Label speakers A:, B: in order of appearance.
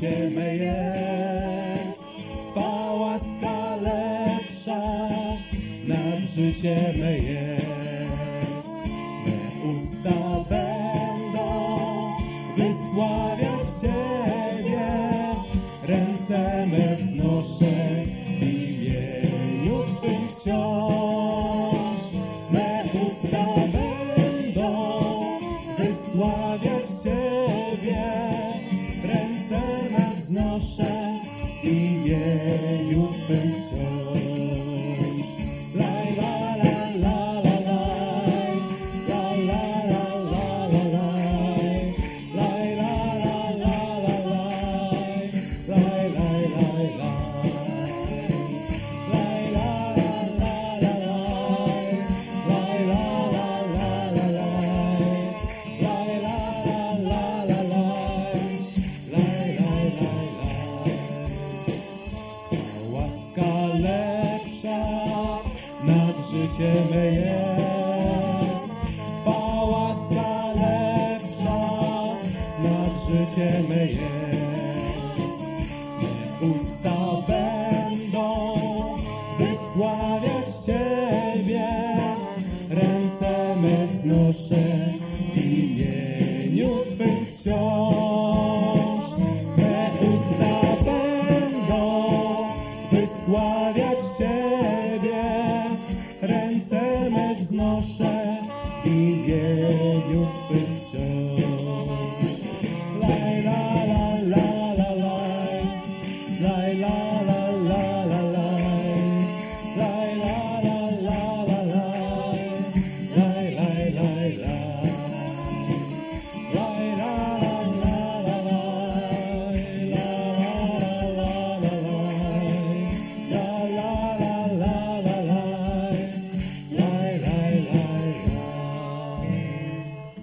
A: شم پا وس کا لا نو شیا استا بیندو شم سوش میں پستہ بیند رسوا وش nasze imieniu być Bye. میا اس پوش و شتا پینندوار نو سو